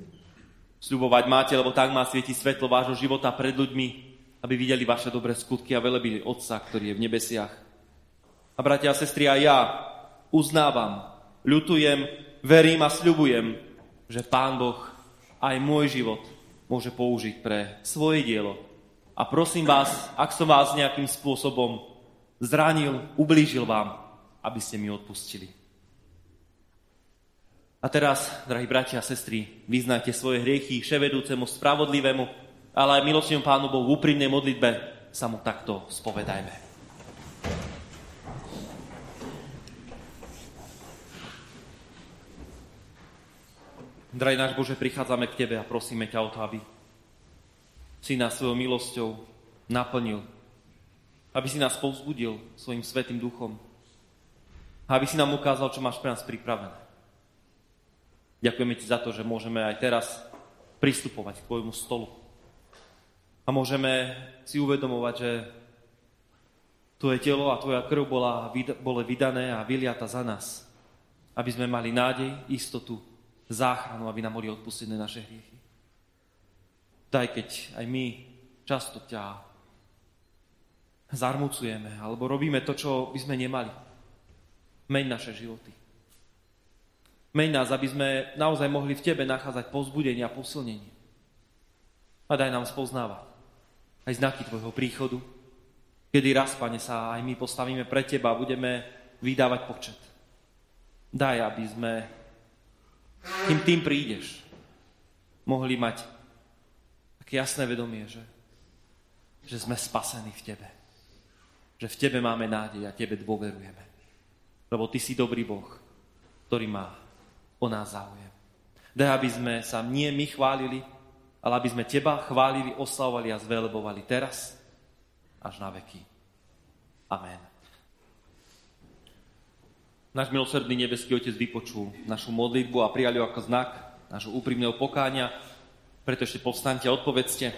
Sľubovať máte, lebo tak má svieti svetlo vášho života pred ľuďmi, aby videli vaše dobré skutky a velebili Otca, ktorý je v nebesiach. A bratia a sestry, a ja uznávam, ľutujem, verím a sľubujem, že Pán Boh aj môj život môže použiť pre svoje dielo. A prosím vás, ak som vás nejakým spôsobom zranil, ublížil vám, aby ste mi odpustili. A teraz, drahí bratia a sestry, vyznajte svoje hriechy vševedúcemu, spravodlivému, ale aj milostnému Pánu Bohu v úprimnej modlitbe sa mu takto spovedajme. Drahý náš Bože, prichádzame k Tebe a prosíme ťa o to, aby si nás svojou milosťou naplnil, aby si nás povzbudil svojim svetým duchom, aby si nám ukázal, čo máš pre nás pripravené. Ďakujeme ti za to, že môžeme aj teraz pristupovať k tvojmu stolu. A môžeme si uvedomovať, že Tvoje telo a Tvoja krv bola, boli vydané a vyliata za nás, aby sme mali nádej, istotu, záchranu, aby nám boli odpustené naše hriechy. Daj, keď aj my často ťa zarmucujeme, alebo robíme to, čo by sme nemali. Meň naše životy. Meň nás, aby sme naozaj mohli v Tebe nachádzať pozbudenie a posilnenie. A daj nám spoznávať aj znaky Tvojho príchodu, kedy raz, Pane, sa aj my postavíme pre Teba a budeme vydávať počet. Daj, aby sme, kým tým prídeš, mohli mať také jasné vedomie, že, že sme spasení v Tebe. Že v Tebe máme nádej a Tebe dôverujeme. Lebo Ty si dobrý Boh, ktorý má o nás záujem. Daj, aby sme sa nie my chválili, ale aby sme Teba chválili, oslavovali a zvelebovali teraz až na veky. Amen. Náš milosrdný nebeský Otec vypočul našu modlitbu a prijali ju ako znak nášho úprimného pokáňa. Preto ešte povstaňte a odpovedzte.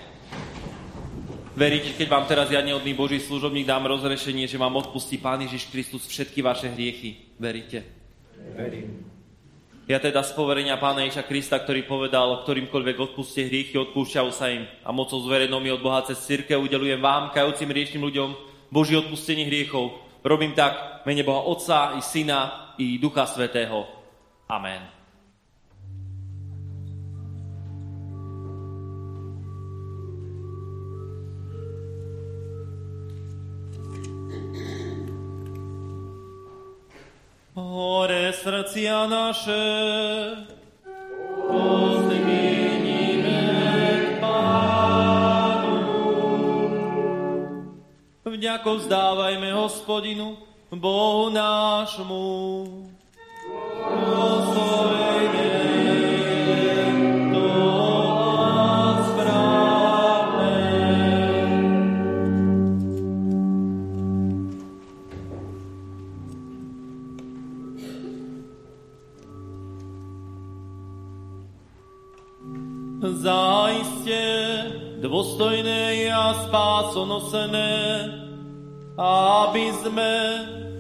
Veríte, keď vám teraz ja neodný Boží služobník dám rozrešenie, že vám odpustí Pán Ježiš Kristus všetky vaše hriechy. Veríte? Verím. Ja teda z poverenia Pána Ježa Krista, ktorý povedal, ktorýmkoľvek odpuste hriechy, odpúšťajú sa im. A mocou zverenou mi od Boha cez církev udelujem vám, kajúcim riešným ľuďom, Boží odpustenie hriechov. Robím tak mene Boha Otca i Syna i Ducha Svetého. Amen. Srdcia naše, pozdvihnime k Pánu. Vďako vzdávajme hospodinu, Bohu nášmu. Oslovejme Zaiste dôstojné a spásonosené, aby sme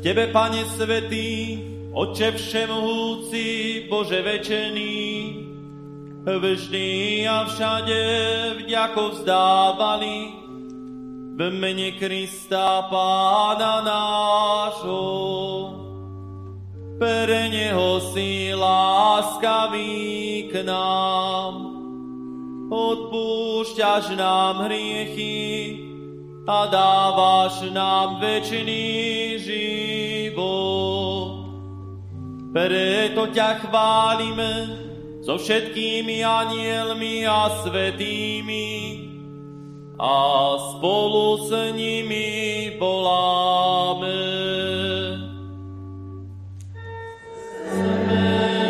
Tebe, Pane Svetý, Oče Všemohúci, Bože večený, vždy a všade vďako vzdávali v mene Krista Pána nášho. Pre Neho si láskavý k nám, odpúšťaš nám hriechy a dávaš nám väčší život. Preto ťa chválime so všetkými anielmi a svetými a spolu s nimi voláme. Modlíme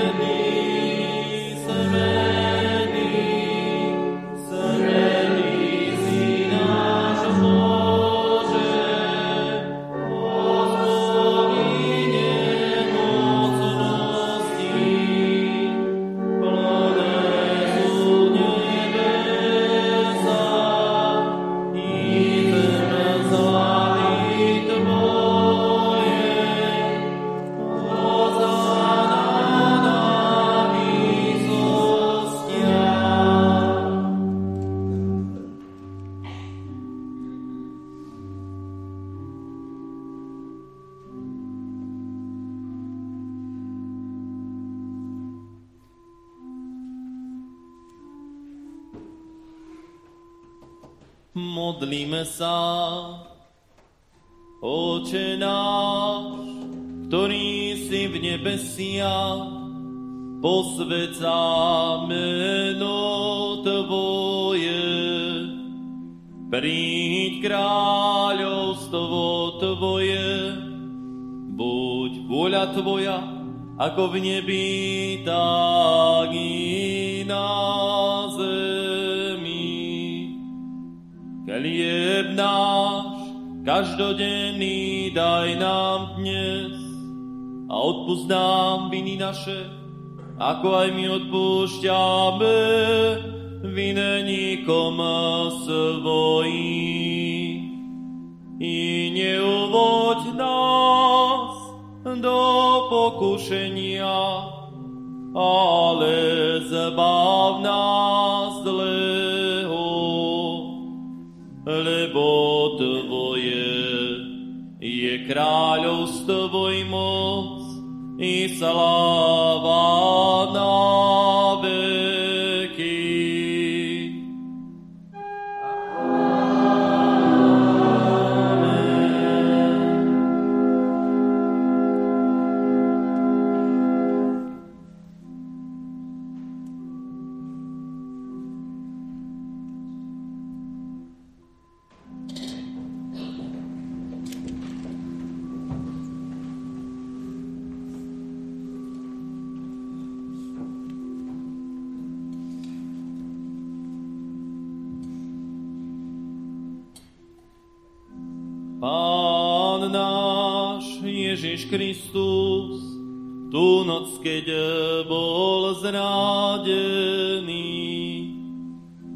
posvedca meno Tvoje. Príď kráľovstvo Tvoje, buď vôľa Tvoja, ako v nebi, tak i na Chlieb náš, každodenný daj nám dnes a odpúsť nám viny naše, ako aj my odpúšťame vinenikom svojím. I i neuvoď nás do pokušenia, ale zbav nás zlého, lebo Tvoje je kráľovstvo i moc i sláva Ježiš Kristus, tú noc, keď bol zrádený,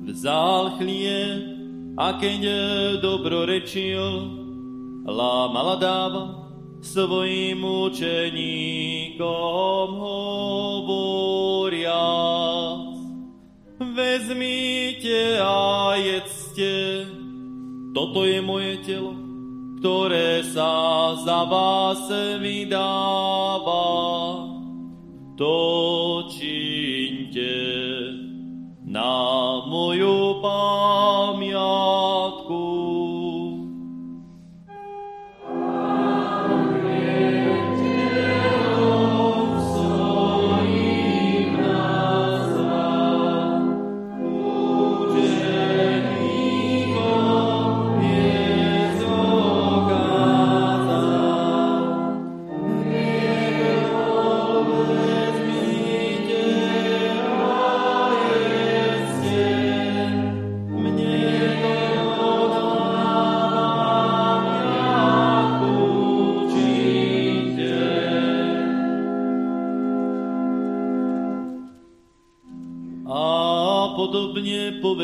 vzal chlieb a keď dobrorečil, lámala dáva svojim učeníkom hovoriac. Vezmite a jedzte, toto je moje telo, ktoré sa za vás vydáva. To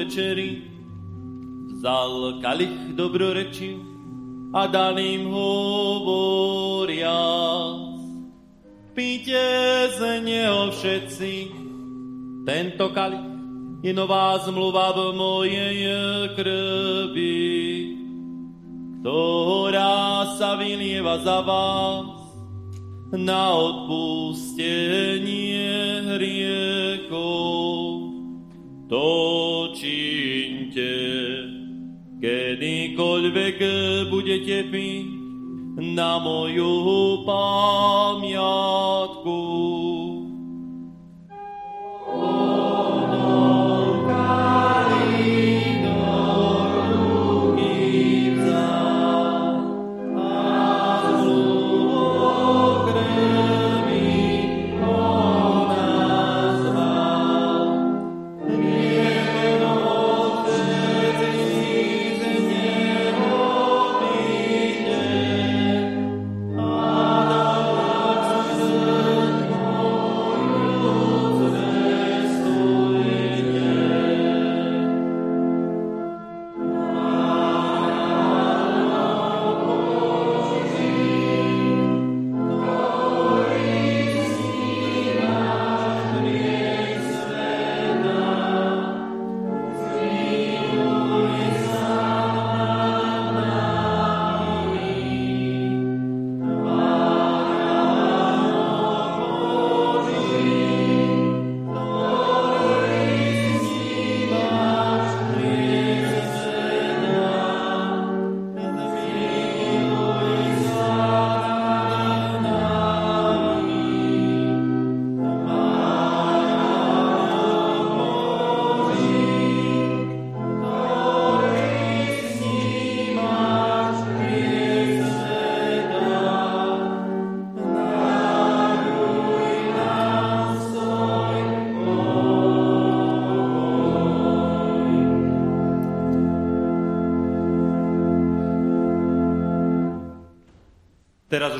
večeri vzal kalich dobrorečiv a dal im hovoriac. Píte z neho všetci, tento kalich je nová zmluva v mojej krvi, ktorá sa vylieva za vás na odpustenie hriechov. To činte, kedykoľvek budete piť na moju pamiatku.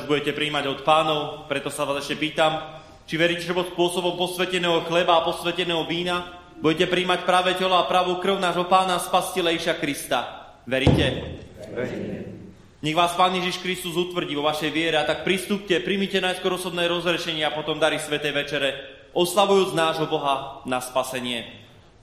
Už budete príjmať od pánov, preto sa vás ešte pýtam, či veríte, že pod spôsobom posveteného chleba a posveteného vína budete príjmať práve telo a pravú krv nášho pána spastilejša Krista. Veríte? Verím. Nech vás Pán Ježiš Kristus utvrdí vo vašej viere a tak pristúpte, príjmite najskôr osobné rozrešenie a potom dary Svetej Večere, oslavujúc nášho Boha na spasenie.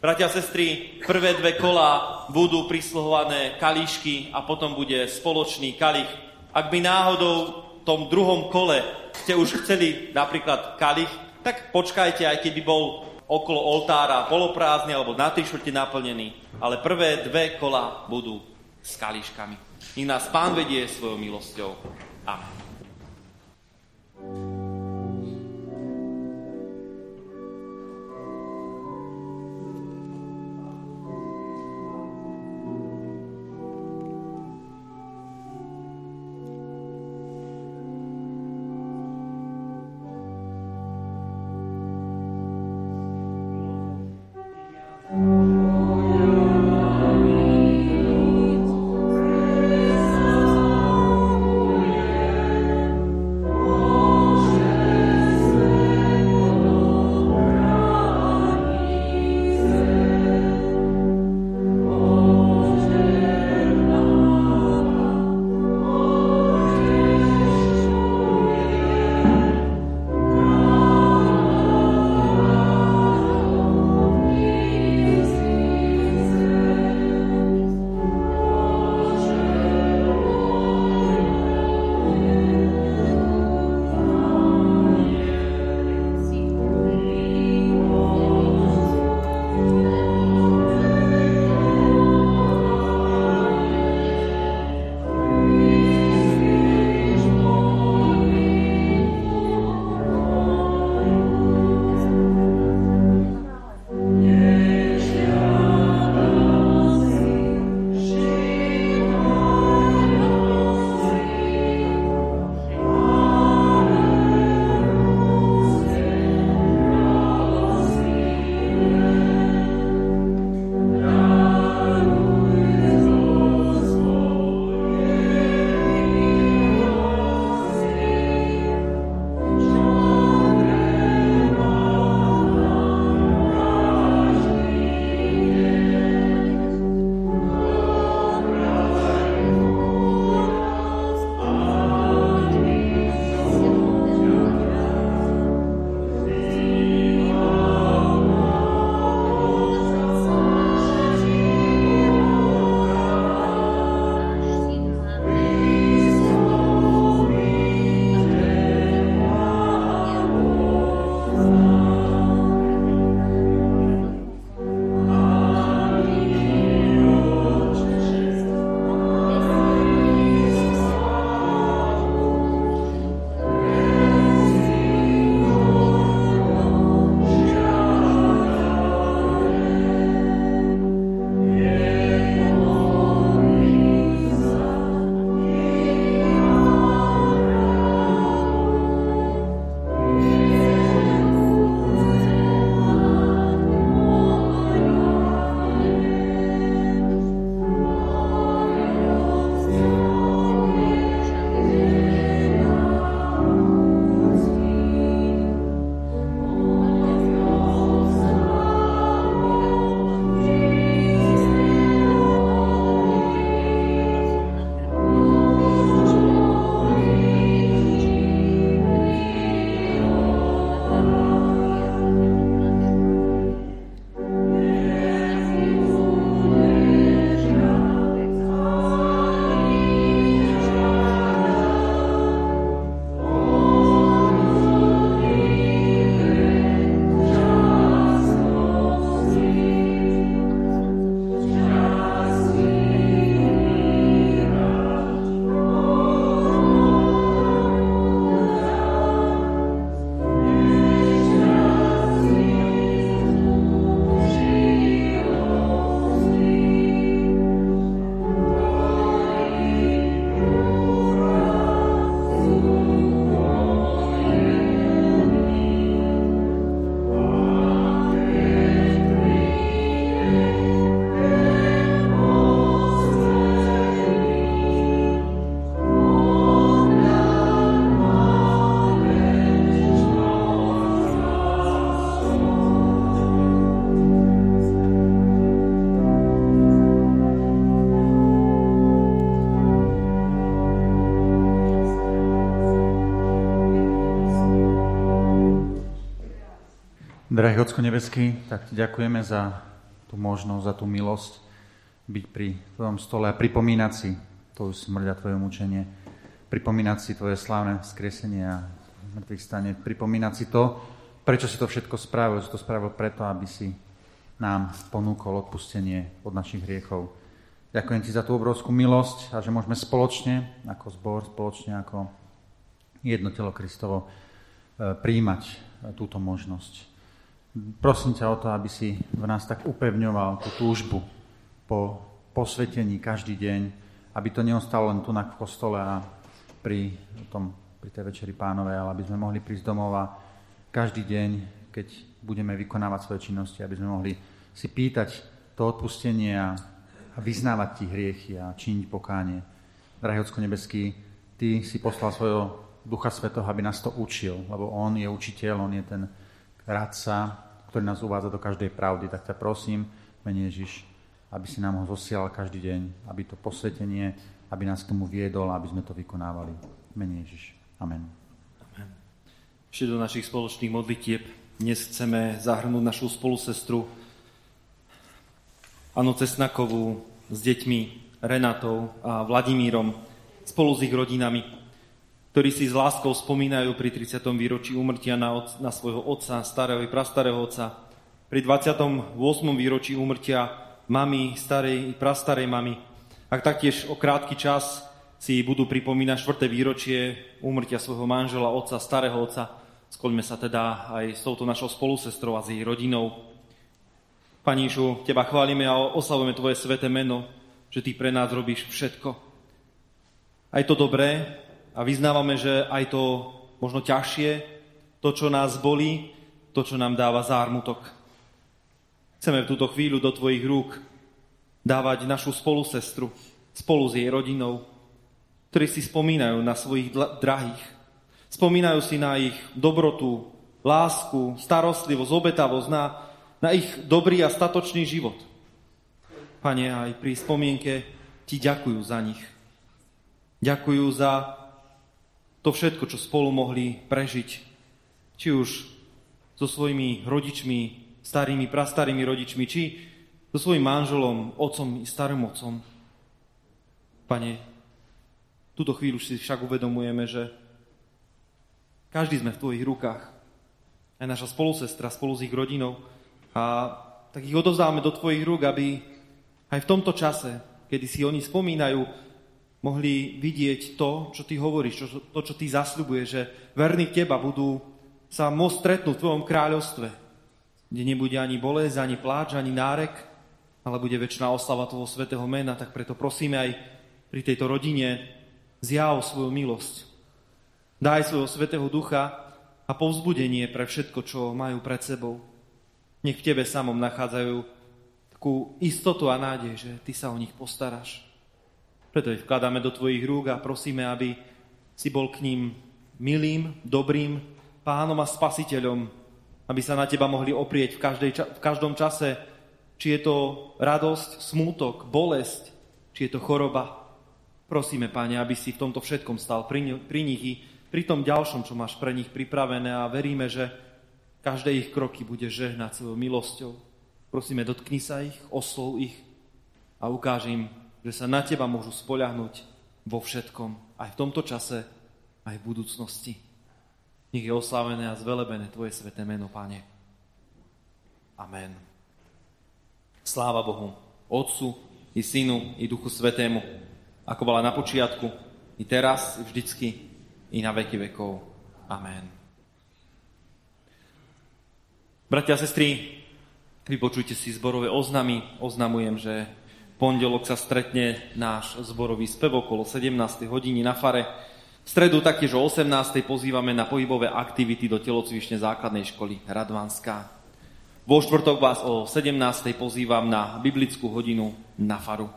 Bratia a sestry, prvé dve kola budú prisluhované kalíšky a potom bude spoločný kalich. Ak by náhodou tom druhom kole ste už chceli napríklad kalich, tak počkajte, aj keby bol okolo oltára poloprázdny alebo na tri štvrte naplnený. Ale prvé dve kola budú s kalíškami. Nech nás Pán vedie svojou milosťou. Amen. Drahý Ocko nebeský, tak ti ďakujeme za tú možnosť, za tú milosť byť pri tvojom stole a pripomínať si tvoju smrť a tvoje mučenie, pripomínať si tvoje slávne vzkriesenie a mŕtvych stane, pripomínať si to, prečo si to všetko spravil, že to spravil preto, aby si nám ponúkol odpustenie od našich hriechov. Ďakujem ti za tú obrovskú milosť a že môžeme spoločne, ako zbor, spoločne ako jedno telo Kristovo, e, príjmať túto možnosť. Prosím ťa o to, aby si v nás tak upevňoval tú túžbu po posvetení každý deň, aby to neostalo len tu v kostole a pri, tom, pri tej večeri pánovej, ale aby sme mohli prísť domov a každý deň, keď budeme vykonávať svoje činnosti, aby sme mohli si pýtať to odpustenie a, a vyznávať ti hriechy a činiť pokánie. Drahý Ocko nebeský, ty si poslal svojho Ducha Svetoho, aby nás to učil, lebo on je učiteľ, on je ten radca, ktorý nás uvádza do každej pravdy. Tak ťa prosím, mene Ježiš, aby si nám ho zosielal každý deň, aby to posvetenie, aby nás k tomu viedol, aby sme to vykonávali. Mene Ježiš. Amen. Amen. Ešte do našich spoločných modlitieb dnes chceme zahrnúť našu spolusestru Anu Cesnakovú s deťmi Renatou a Vladimírom spolu s ich rodinami ktorí si s láskou spomínajú pri 30. výročí úmrtia na, na svojho otca, starého i prastarého otca, pri 28. výročí úmrtia mamy, starej i prastarej mamy. Ak taktiež o krátky čas si budú pripomínať 4. výročie úmrtia svojho manžela, otca, starého otca, skoľme sa teda aj s touto našou spolusestrou a s jej rodinou. Paníšu, Teba chválime a oslavujeme Tvoje sveté meno, že Ty pre nás robíš všetko. Aj to dobré, a vyznávame, že aj to možno ťažšie, to, čo nás bolí, to, čo nám dáva zármutok. Chceme v túto chvíľu do Tvojich rúk dávať našu spolusestru spolu s jej rodinou, ktorí si spomínajú na svojich drahých. Spomínajú si na ich dobrotu, lásku, starostlivosť, obetavosť, na, na ich dobrý a statočný život. Pane, aj pri spomienke Ti ďakujú za nich. Ďakujú za to všetko, čo spolu mohli prežiť. Či už so svojimi rodičmi, starými, prastarými rodičmi, či so svojím manželom, otcom i starým otcom. Pane, túto chvíľu si však uvedomujeme, že každý sme v Tvojich rukách. Aj naša spolusestra spolu s ich rodinou. A tak ich odovzdáme do Tvojich rúk, aby aj v tomto čase, kedy si oni spomínajú mohli vidieť to, čo ty hovoríš, čo, to, čo ty zasľubuješ, že verní teba budú sa môcť stretnúť v tvojom kráľovstve, kde nebude ani bolesť, ani pláč, ani nárek, ale bude väčšiná oslava toho svetého mena, tak preto prosíme aj pri tejto rodine zjav svoju milosť. Daj svojho svetého ducha a povzbudenie pre všetko, čo majú pred sebou. Nech v tebe samom nachádzajú takú istotu a nádej, že ty sa o nich postaráš. Preto ich vkladáme do Tvojich rúk a prosíme, aby si bol k ním milým, dobrým pánom a spasiteľom, aby sa na Teba mohli oprieť v, každej, v každom čase, či je to radosť, smútok, bolesť, či je to choroba. Prosíme, Páne, aby si v tomto všetkom stal pri, pri nich i pri tom ďalšom, čo máš pre nich pripravené a veríme, že každé ich kroky bude žehnať svojou milosťou. Prosíme, dotkni sa ich, oslov ich a ukáž im že sa na teba môžu spoľahnúť vo všetkom, aj v tomto čase, aj v budúcnosti. Nech je oslávené a zvelebené Tvoje sveté meno, Pane. Amen. Sláva Bohu, Otcu i Synu i Duchu Svetému, ako bola na počiatku, i teraz, i vždycky, i na veky vekov. Amen. Bratia a sestry, vypočujte si zborové oznamy. Oznamujem, že pondelok sa stretne náš zborový spev okolo 17. hodiny na fare. V stredu taktiež o 18. pozývame na pohybové aktivity do telocvične základnej školy Radvanská. Vo štvrtok vás o 17. pozývam na biblickú hodinu na faru.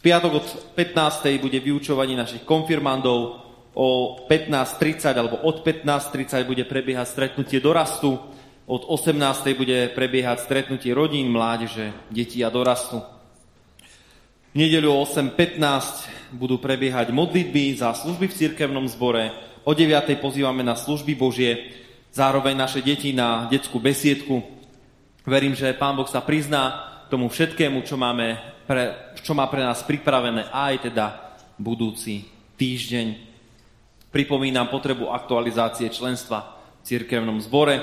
V piatok od 15. bude vyučovanie našich konfirmandov, o 15.30 alebo od 15.30 bude prebiehať stretnutie dorastu, od 18.00 bude prebiehať stretnutie rodín, mládeže, detí a dorastu. V nedeľu o 8.15 budú prebiehať modlitby za služby v cirkevnom zbore. O 9.00 pozývame na služby Božie. zároveň naše deti na detskú besiedku. Verím, že Pán Boh sa prizná tomu všetkému, čo, máme pre, čo má pre nás pripravené aj teda budúci týždeň. Pripomínam potrebu aktualizácie členstva v cirkevnom zbore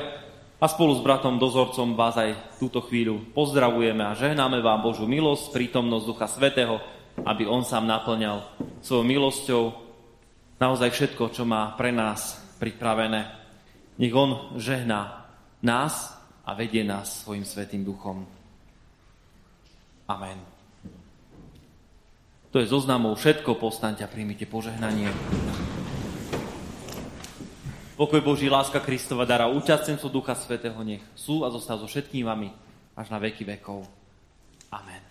a spolu s bratom dozorcom vás aj túto chvíľu pozdravujeme a žehnáme vám Božú milosť, prítomnosť Ducha Svetého, aby On sám naplňal svojou milosťou naozaj všetko, čo má pre nás pripravené. Nech On žehná nás a vedie nás svojim Svetým Duchom. Amen. To je zoznamov všetko, postaňte a príjmite požehnanie. Pokoj Boží, láska Kristova dara, účastenstvo Ducha Svetého nech sú a zostáva so všetkými vami až na veky vekov. Amen.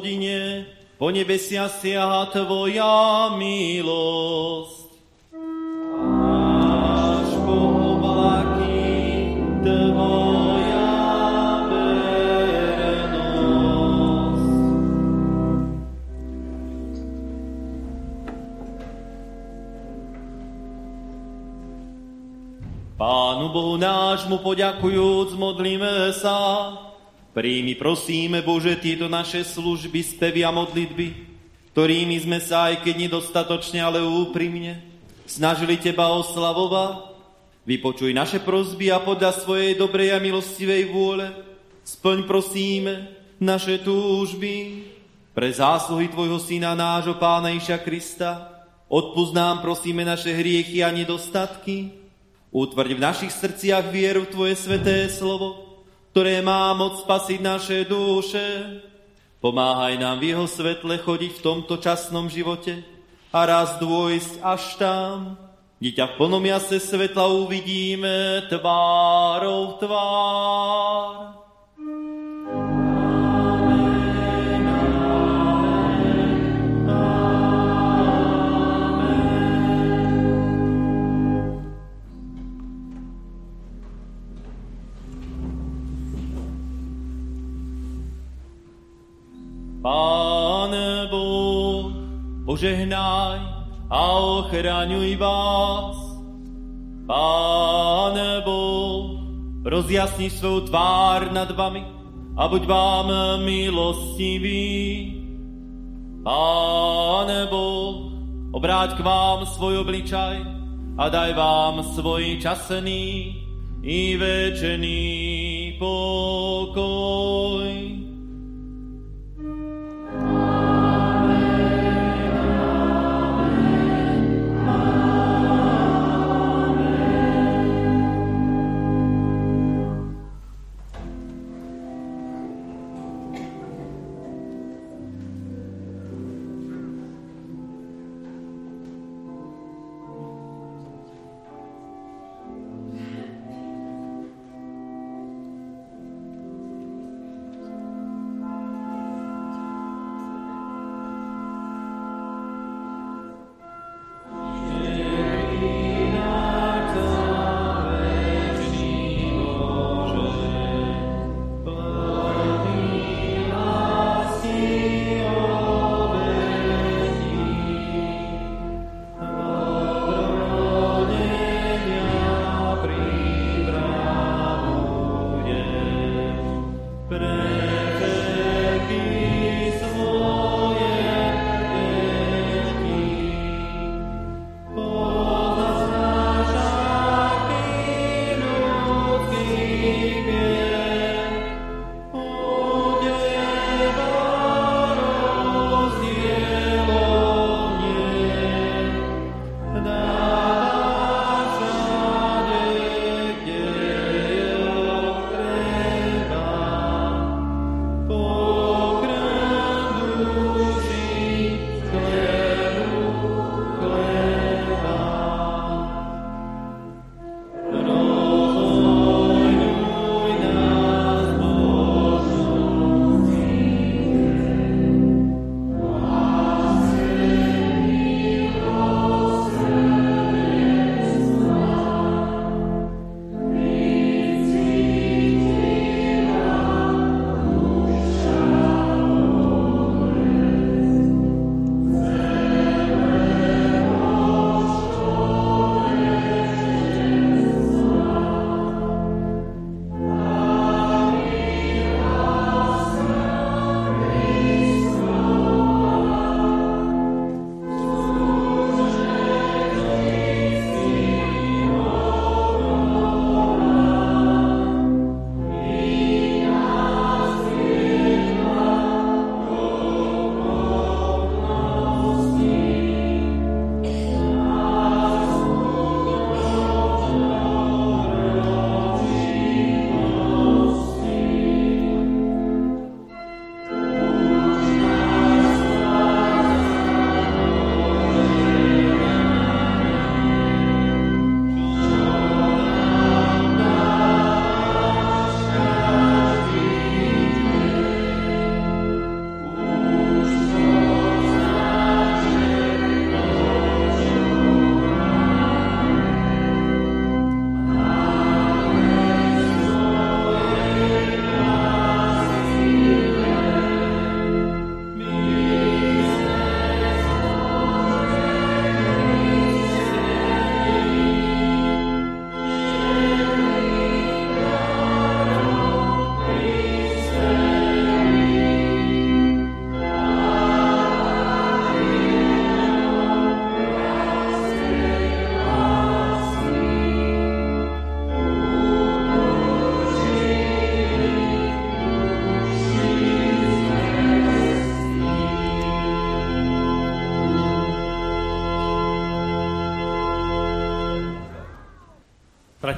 Hospodine, po nebesia siaha Tvoja milosť. Až. Pánu Bohu nášmu poďakujúc, modlíme sa, Príjmi, prosíme, Bože, tieto naše služby, spevy a modlitby, ktorými sme sa, aj keď nedostatočne, ale úprimne, snažili Teba oslavovať. Vypočuj naše prozby a podľa svojej dobrej a milostivej vôle splň, prosíme, naše túžby pre zásluhy Tvojho Syna, nášho Pána Iša Krista. Odpúsť prosíme, naše hriechy a nedostatky. Utvrď v našich srdciach vieru v Tvoje sveté slovo, ktoré má moc spasiť naše duše. Pomáhaj nám v jeho svetle chodiť v tomto časnom živote a raz dôjsť až tam, kde ťa v plnom jase svetla uvidíme tvárou tvár. Pane Boh, požehnaj a ochraňuj vás. Pane Boh, rozjasni svoju tvár nad vami a buď vám milostivý. Pane Boh, obráť k vám svoj obličaj a daj vám svoj časný i večný pokoj.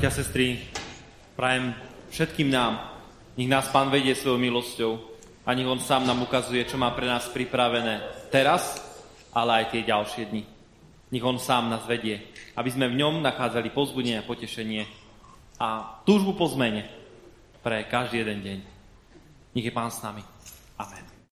Bratia sestry, prajem všetkým nám, nech nás Pán vedie svojou milosťou a nech On sám nám ukazuje, čo má pre nás pripravené teraz, ale aj tie ďalšie dni. Nech On sám nás vedie, aby sme v ňom nachádzali pozbudenie a potešenie a túžbu po zmene pre každý jeden deň. Nech je Pán s nami. Amen.